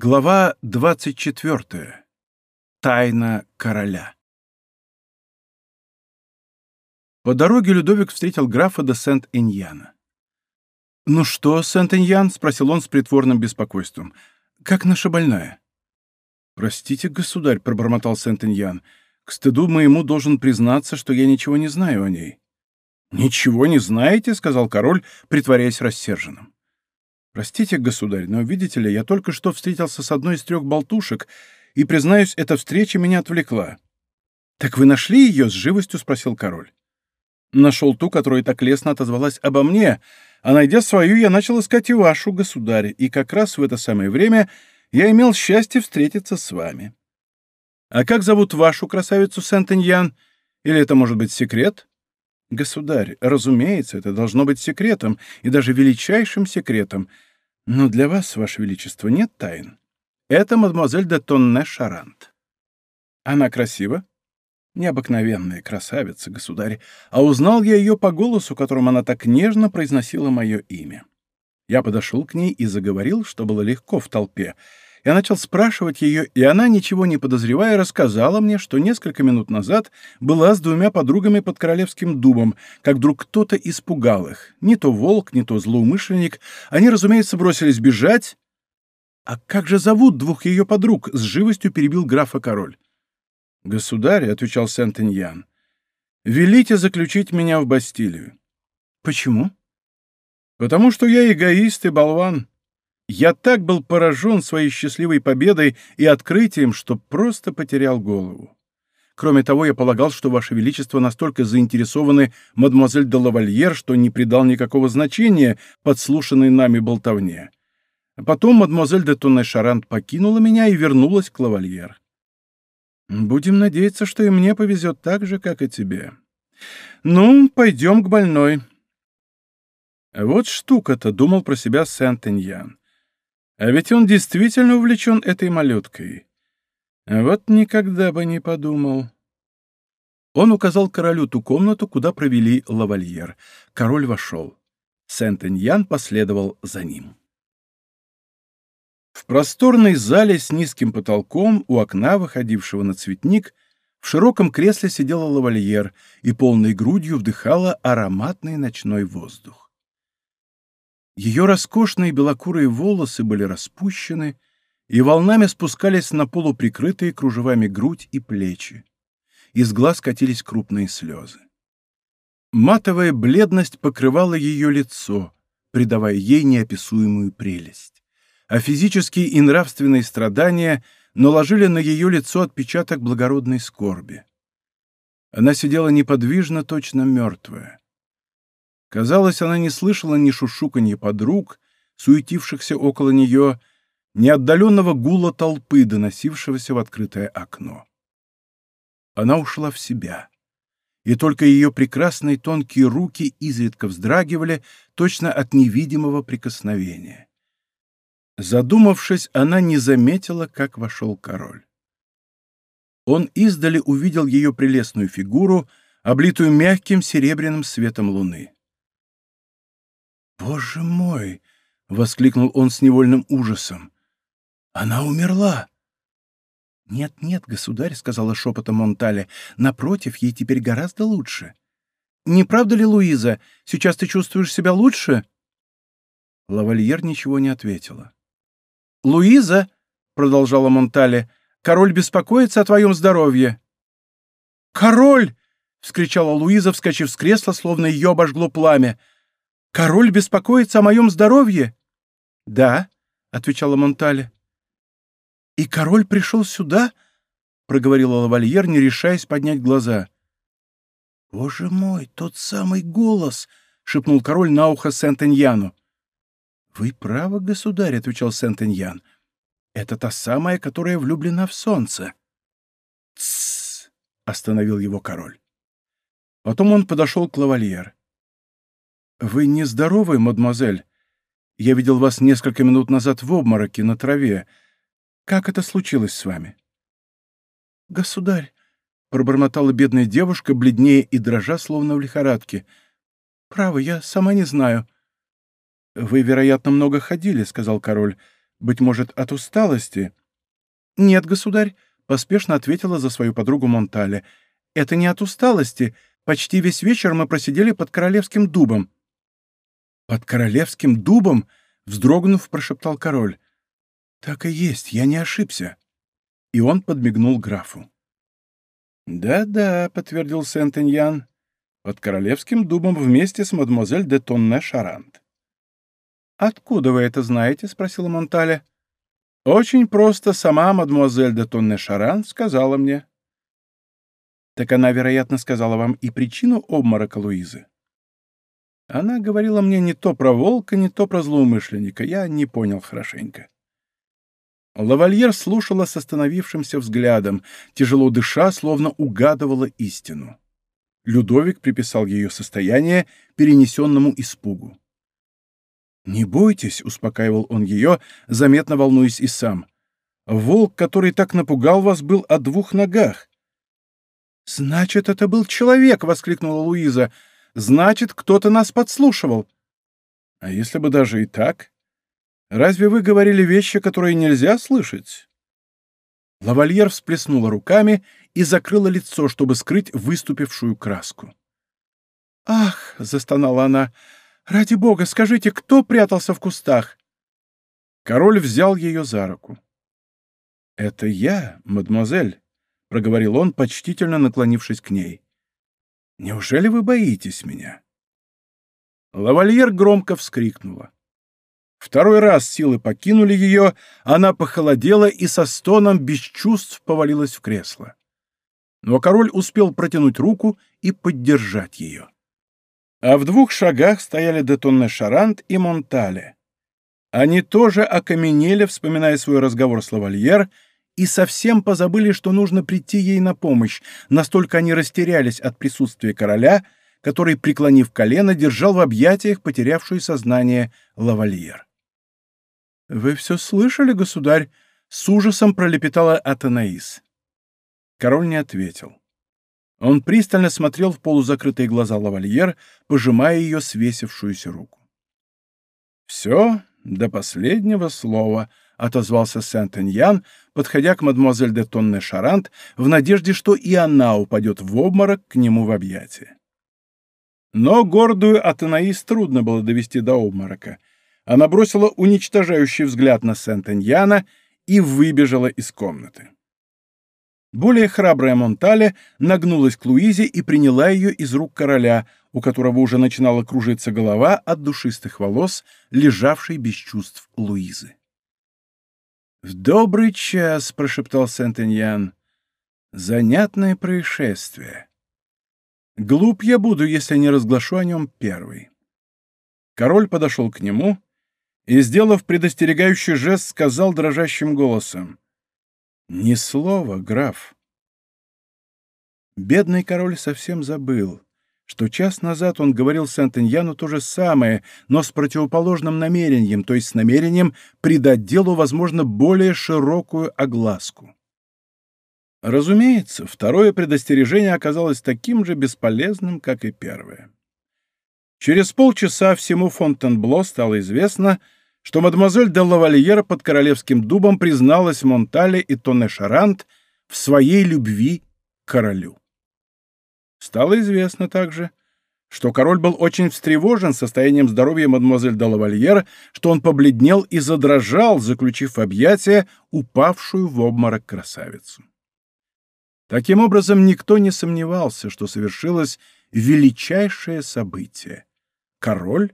Глава 24. Тайна короля. По дороге Людовик встретил графа де Сент-Эньяна. «Ну что, Сент-Эньян?» — спросил он с притворным беспокойством. «Как наша больная?» «Простите, государь», — пробормотал Сент-Эньян. «К стыду моему должен признаться, что я ничего не знаю о ней». «Ничего не знаете?» — сказал король, притворяясь рассерженным. «Простите, государь, но, видите ли, я только что встретился с одной из трех болтушек, и, признаюсь, эта встреча меня отвлекла». «Так вы нашли ее?» — с живостью спросил король. «Нашел ту, которая так лестно отозвалась обо мне, а, найдя свою, я начал искать и вашу, государь, и как раз в это самое время я имел счастье встретиться с вами». «А как зовут вашу красавицу Сент-Эньян? Или это может быть секрет?» «Государь, разумеется, это должно быть секретом, и даже величайшим секретом, но для вас, Ваше Величество, нет тайн. Это мадемуазель де Тонне Шарант. Она красива? Необыкновенная красавица, государь. А узнал я ее по голосу, которым она так нежно произносила мое имя. Я подошел к ней и заговорил, что было легко в толпе, я начал спрашивать ее, и она, ничего не подозревая, рассказала мне, что несколько минут назад была с двумя подругами под королевским дубом, как вдруг кто-то испугал их. Не то волк, не то злоумышленник. Они, разумеется, бросились бежать. «А как же зовут двух ее подруг?» — с живостью перебил графа король. «Государь», — отвечал Сент-Эньян, — «велите заключить меня в Бастилию». «Почему?» «Потому что я эгоист и болван». Я так был поражен своей счастливой победой и открытием, что просто потерял голову. Кроме того, я полагал, что Ваше Величество настолько заинтересованы мадемуазель де лавальер, что не придал никакого значения подслушанной нами болтовне. Потом мадемуазель де Тонне Шарант покинула меня и вернулась к лавальер. Будем надеяться, что и мне повезет так же, как и тебе. Ну, пойдем к больной. Вот штука-то, думал про себя Сент-Эньян. А ведь он действительно увлечен этой малюткой. Вот никогда бы не подумал. Он указал королю ту комнату, куда провели лавальер. Король вошел. Сент-Эньян последовал за ним. В просторной зале с низким потолком, у окна, выходившего на цветник, в широком кресле сидела лавальер и полной грудью вдыхала ароматный ночной воздух. Ее роскошные белокурые волосы были распущены и волнами спускались на полуприкрытые кружевами грудь и плечи. Из глаз катились крупные слезы. Матовая бледность покрывала ее лицо, придавая ей неописуемую прелесть. А физические и нравственные страдания наложили на ее лицо отпечаток благородной скорби. Она сидела неподвижно, точно мертвая. Казалось, она не слышала ни шушуканья подруг, суетившихся около нее, ни отдаленного гула толпы, доносившегося в открытое окно. Она ушла в себя, и только ее прекрасные тонкие руки изредка вздрагивали точно от невидимого прикосновения. Задумавшись, она не заметила, как вошел король. Он издали увидел ее прелестную фигуру, облитую мягким серебряным светом луны. «Боже мой!» — воскликнул он с невольным ужасом. «Она умерла!» «Нет-нет, государь», — сказала шепотом Монтале, — «напротив, ей теперь гораздо лучше». «Не правда ли, Луиза? Сейчас ты чувствуешь себя лучше?» Лавальер ничего не ответила. «Луиза», — продолжала Монтале, — «король беспокоится о твоем здоровье». «Король!» — вскричала Луиза, вскочив с кресла, словно ее обожгло пламя. Король беспокоится о моем здоровье?» «Да», — отвечала Монтале. «И король пришел сюда?» — проговорила лавальер, не решаясь поднять глаза. «Боже мой, тот самый голос!» — шепнул король на ухо Сент-Эньяну. «Вы правы, государь», — отвечал Сент-Эньян. «Это та самая, которая влюблена в солнце». «Тссс!» — остановил его король. Потом он подошел к лавальер. «Вы нездоровы, мадемуазель? Я видел вас несколько минут назад в обмороке на траве. Как это случилось с вами?» «Государь», — пробормотала бедная девушка, бледнее и дрожа, словно в лихорадке. «Право, я сама не знаю». «Вы, вероятно, много ходили», — сказал король. Быть может, от усталости?» «Нет, государь», — поспешно ответила за свою подругу Монтале. «Это не от усталости. Почти весь вечер мы просидели под королевским дубом». «Под королевским дубом?» — вздрогнув, прошептал король. «Так и есть, я не ошибся». И он подмигнул графу. «Да-да», — подтвердил Сент-Эньян, — «под королевским дубом вместе с мадемуазель де Тонне Шарант». «Откуда вы это знаете?» — спросила Монтале. «Очень просто сама мадемуазель де Тонне Шарант сказала мне». «Так она, вероятно, сказала вам и причину обморока Луизы?» Она говорила мне не то про волка, не то про злоумышленника. Я не понял хорошенько. Лавальер слушала с остановившимся взглядом, тяжело дыша, словно угадывала истину. Людовик приписал ее состояние перенесенному испугу. «Не бойтесь», — успокаивал он ее, заметно волнуясь и сам. «Волк, который так напугал вас, был о двух ногах». «Значит, это был человек!» — воскликнула Луиза. «Значит, кто-то нас подслушивал». «А если бы даже и так?» Разве вы говорили вещи, которые нельзя слышать?» Лавальер всплеснула руками и закрыла лицо, чтобы скрыть выступившую краску. «Ах!» — застонала она. «Ради бога, скажите, кто прятался в кустах?» Король взял ее за руку. «Это я, мадемуазель», — проговорил он, почтительно наклонившись к ней. «Неужели вы боитесь меня?» Лавальер громко вскрикнула. Второй раз силы покинули ее, она похолодела и со стоном без чувств повалилась в кресло. Но король успел протянуть руку и поддержать ее. А в двух шагах стояли Детонне Шарант и Монтале. Они тоже окаменели, вспоминая свой разговор с лавальер, и совсем позабыли, что нужно прийти ей на помощь, настолько они растерялись от присутствия короля, который, преклонив колено, держал в объятиях потерявшую сознание лавальер. «Вы все слышали, государь?» — с ужасом пролепетала Атанаис. Король не ответил. Он пристально смотрел в полузакрытые глаза лавальер, пожимая ее свесившуюся руку. «Все до последнего слова», — отозвался Сент-Эньян, подходя к мадемуазель де Тонне Шарант в надежде, что и она упадет в обморок к нему в объятия. Но гордую Атанаис трудно было довести до обморока, она бросила уничтожающий взгляд на Сент-Эньяна и выбежала из комнаты. Более храбрая Монтале нагнулась к Луизе и приняла ее из рук короля, у которого уже начинала кружиться голова от душистых волос, лежавшей без чувств Луизы. «В добрый час», — прошептал Сент-Эньян, — «занятное происшествие. Глуп я буду, если не разглашу о нем первый». Король подошел к нему и, сделав предостерегающий жест, сказал дрожащим голосом. «Ни слова, граф». Бедный король совсем забыл, что час назад он говорил Сент-Эньяну то же самое, но с противоположным намерением, то есть с намерением придать делу, возможно, более широкую огласку. Разумеется, второе предостережение оказалось таким же бесполезным, как и первое. Через полчаса всему Фонтенбло стало известно, что мадемуазель де Лавальер под королевским дубом призналась Монтале и Тоне Шарант в своей любви к королю. Стало известно также, что король был очень встревожен состоянием здоровья мадемуазель де Лавальер, что он побледнел и задрожал, заключив в упавшую в обморок красавицу. Таким образом, никто не сомневался, что совершилось величайшее событие. Король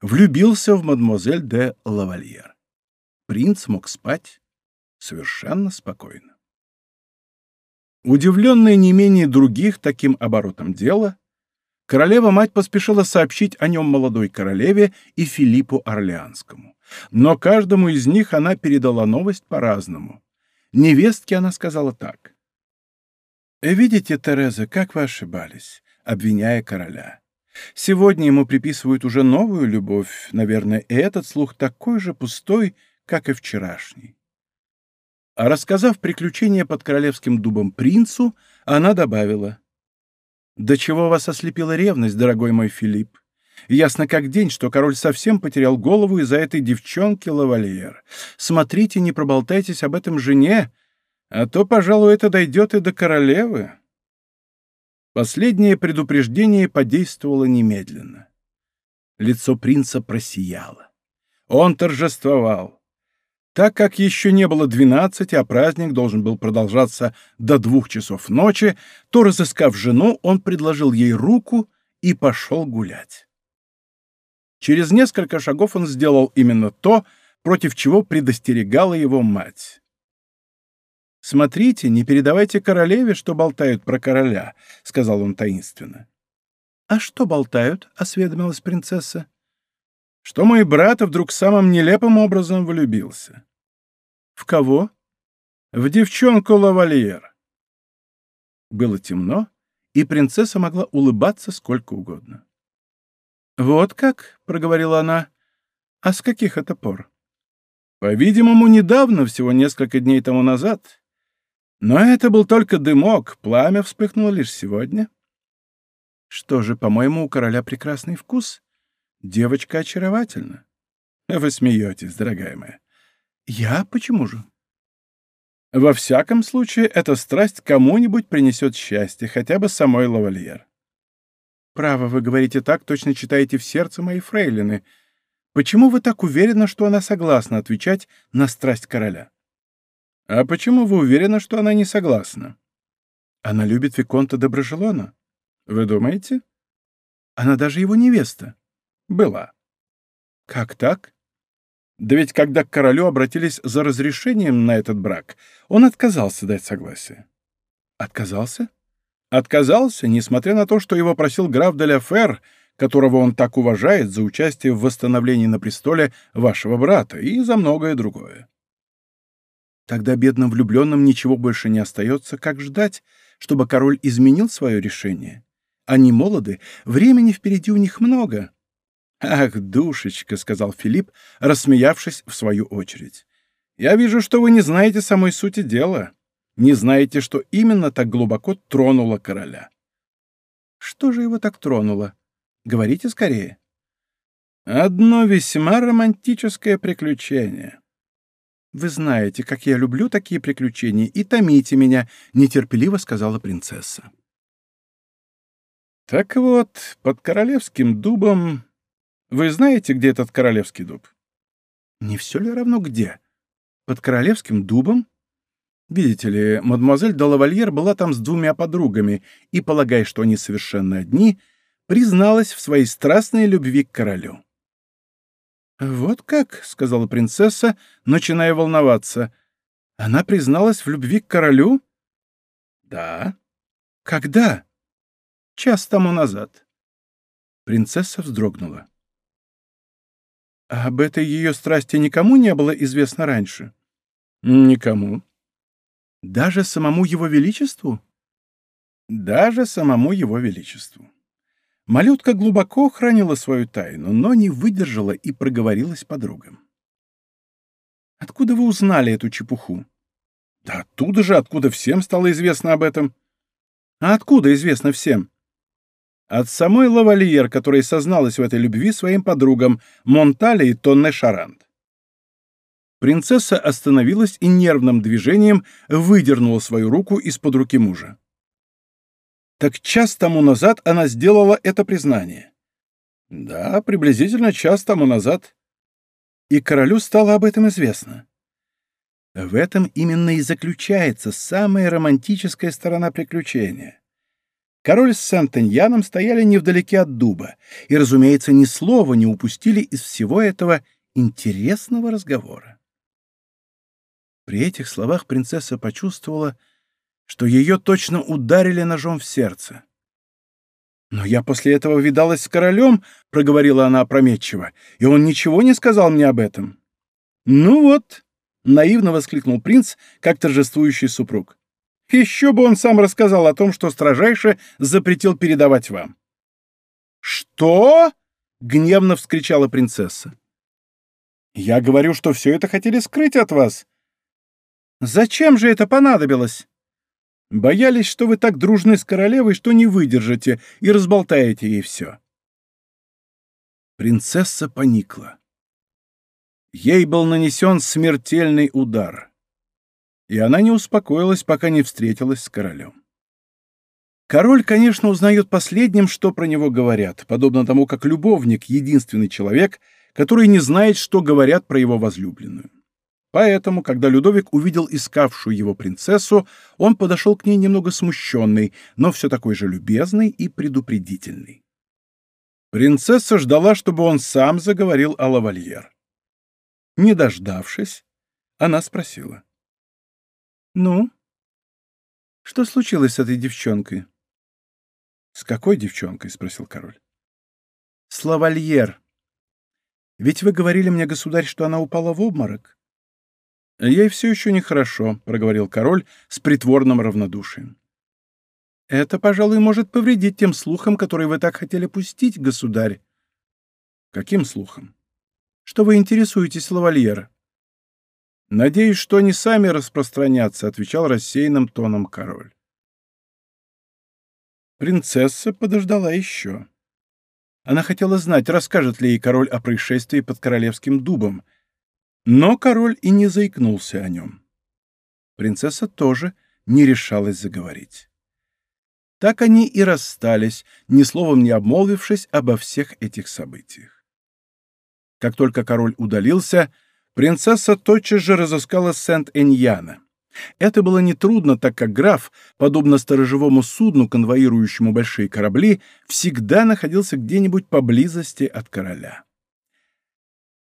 влюбился в мадемуазель де Лавальер. Принц мог спать совершенно спокойно. Удивленная не менее других таким оборотом дела, королева-мать поспешила сообщить о нем молодой королеве и Филиппу Орлеанскому. Но каждому из них она передала новость по-разному. Невестке она сказала так. «Видите, Тереза, как вы ошибались, обвиняя короля. Сегодня ему приписывают уже новую любовь, наверное, и этот слух такой же пустой, как и вчерашний. А рассказав приключения под королевским дубом принцу, она добавила. «До чего вас ослепила ревность, дорогой мой Филипп? Ясно как день, что король совсем потерял голову из-за этой девчонки лавальер. Смотрите, не проболтайтесь об этом жене, а то, пожалуй, это дойдет и до королевы. Последнее предупреждение подействовало немедленно. Лицо принца просияло. Он торжествовал. Так как еще не было двенадцати, а праздник должен был продолжаться до двух часов ночи, то, разыскав жену, он предложил ей руку и пошел гулять. Через несколько шагов он сделал именно то, против чего предостерегала его мать. «Смотрите, не передавайте королеве, что болтают про короля», — сказал он таинственно. «А что болтают?» — осведомилась принцесса. «Что мой брат вдруг самым нелепым образом влюбился». «В кого?» «В девчонку лавальер». Было темно, и принцесса могла улыбаться сколько угодно. «Вот как?» — проговорила она. «А с каких это пор?» «По-видимому, недавно, всего несколько дней тому назад. Но это был только дымок, пламя вспыхнуло лишь сегодня». «Что же, по-моему, у короля прекрасный вкус. Девочка очаровательна». «Вы смеетесь, дорогая моя». «Я? Почему же?» «Во всяком случае, эта страсть кому-нибудь принесет счастье, хотя бы самой лавальер. Право, вы говорите так, точно читаете в сердце моей фрейлины. Почему вы так уверены, что она согласна отвечать на страсть короля? А почему вы уверены, что она не согласна? Она любит Виконта Доброжелона. Вы думаете? Она даже его невеста. Была. Как так? Да ведь когда к королю обратились за разрешением на этот брак, он отказался дать согласие. Отказался? Отказался, несмотря на то, что его просил граф де ля которого он так уважает за участие в восстановлении на престоле вашего брата и за многое другое. Тогда бедным влюбленным ничего больше не остается, как ждать, чтобы король изменил свое решение. Они молоды, времени впереди у них много. «Ах, душечка», — сказал Филипп, рассмеявшись в свою очередь. «Я вижу, что вы не знаете самой сути дела не знаете, что именно так глубоко тронуло короля. Что же его так тронуло? Говорите скорее. Одно весьма романтическое приключение. Вы знаете, как я люблю такие приключения, и томите меня, нетерпеливо сказала принцесса. Так вот, под королевским дубом... Вы знаете, где этот королевский дуб? Не все ли равно где? Под королевским дубом Видите ли, мадемуазель де лавальер была там с двумя подругами и, полагая, что они совершенно одни, призналась в своей страстной любви к королю. «Вот как», — сказала принцесса, начиная волноваться. «Она призналась в любви к королю?» «Да». «Когда?» «Час тому назад». Принцесса вздрогнула. «А об этой ее страсти никому не было известно раньше?» «Никому», даже самому его величеству? Даже самому его величеству. Малютка глубоко хранила свою тайну, но не выдержала и проговорилась подругам. «Откуда вы узнали эту чепуху?» «Да оттуда же, откуда всем стало известно об этом». «А откуда известно всем?» «От самой лавальер, которая созналась в этой любви своим подругам Монтале и Тонне Шарант. Принцесса остановилась и нервным движением выдернула свою руку из-под руки мужа. Так час тому назад она сделала это признание. Да, приблизительно час тому назад. И королю стало об этом известно. В этом именно и заключается самая романтическая сторона приключения. Король с Сент-Эньяном стояли невдалеке от дуба и, разумеется, ни слова не упустили из всего этого интересного разговора. При этих словах принцесса почувствовала, что ее точно ударили ножом в сердце. «Но я после этого видалась с королем», — проговорила она опрометчиво, «и он ничего не сказал мне об этом». «Ну вот», — наивно воскликнул принц, как торжествующий супруг. «Еще бы он сам рассказал о том, что строжайше запретил передавать вам». «Что?» — гневно вскричала принцесса. «Я говорю, что все это хотели скрыть от вас», Зачем же это понадобилось? Боялись, что вы так дружны с королевой, что не выдержите и разболтаете ей все. Принцесса поникла. Ей был нанесен смертельный удар. И она не успокоилась, пока не встретилась с королем. Король, конечно, узнает последним, что про него говорят, подобно тому, как любовник — единственный человек, который не знает, что говорят про его возлюбленную. Поэтому, когда Людовик увидел искавшую его принцессу, он подошел к ней немного смущенный, но все такой же любезный и предупредительный. Принцесса ждала, чтобы он сам заговорил о лавальер. Не дождавшись, она спросила. «Ну, что случилось с этой девчонкой?» «С какой девчонкой?» — спросил король. «С лавальер. Ведь вы говорили мне, государь, что она упала в обморок». «Ей все еще нехорошо», — проговорил король с притворным равнодушием. Это, пожалуй, может повредить тем слухам, которые вы так хотели пустить, государь. Каким слухам? Что вы интересуетесь лавальера? Надеюсь, что они сами распространятся, отвечал рассеянным тоном король. Принцесса подождала еще. Она хотела знать, расскажет ли ей король о происшествии под королевским дубом, но король и не заикнулся о нем. Принцесса тоже не решалась заговорить. Так они и расстались, ни словом не обмолвившись обо всех этих событиях. Как только король удалился, принцесса тотчас же разыскала Сент-Эньяна. Это было нетрудно, так как граф, подобно сторожевому судну, конвоирующему большие корабли, всегда находился где-нибудь поблизости от короля.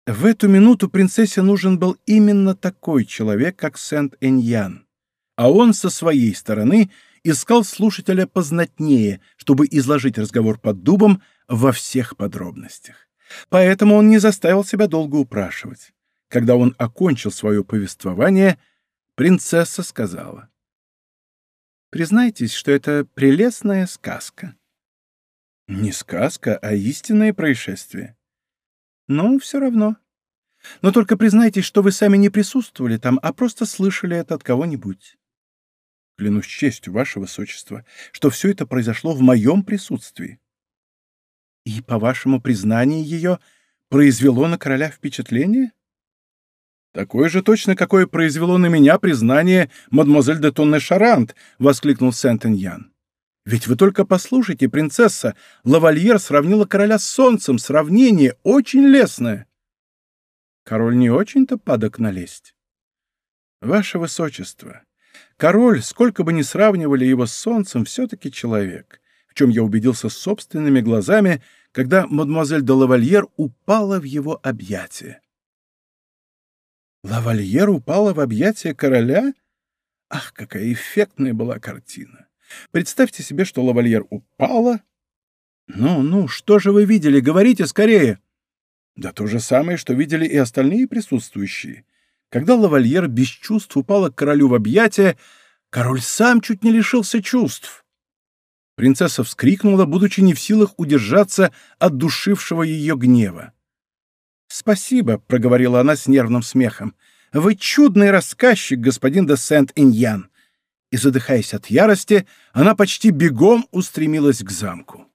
В эту минуту принцессе нужен был именно такой человек, как Сент-Эньян, а он со своей стороны — искал слушателя познатнее, чтобы изложить разговор под дубом во всех подробностях. Поэтому он не заставил себя долго упрашивать. Когда он окончил свое повествование, принцесса сказала. «Признайтесь, что это прелестная сказка». «Не сказка, а истинное происшествие». «Ну, все равно. Но только признайтесь, что вы сами не присутствовали там, а просто слышали это от кого-нибудь». Клянусь честью, ваше высочество, что все это произошло в моем присутствии. И, по вашему признанию, ее произвело на короля впечатление? Такое же точно, какое произвело на меня признание мадемуазель де Тонне Шарант, воскликнул Сент-Эньян. Ведь вы только послушайте, принцесса, лавальер сравнила короля с солнцем, сравнение очень лестное. Король не очень-то падок налезть. Ваше высочество, Король, сколько бы ни сравнивали его с солнцем, все-таки человек, в чем я убедился собственными глазами, когда мадемуазель де Лавальер упала в его объятия. Лавальер упала в объятия короля? Ах, какая эффектная была картина! Представьте себе, что лавальер упала. Ну, ну, что же вы видели? Говорите скорее. Да то же самое, что видели и остальные присутствующие. Когда лавальер без чувств упала к королю в объятия, король сам чуть не лишился чувств. Принцесса вскрикнула, будучи не в силах удержаться от душившего ее гнева. «Спасибо», — проговорила она с нервным смехом. «Вы чудный рассказчик, господин де Сент-Иньян». И, задыхаясь от ярости, она почти бегом устремилась к замку.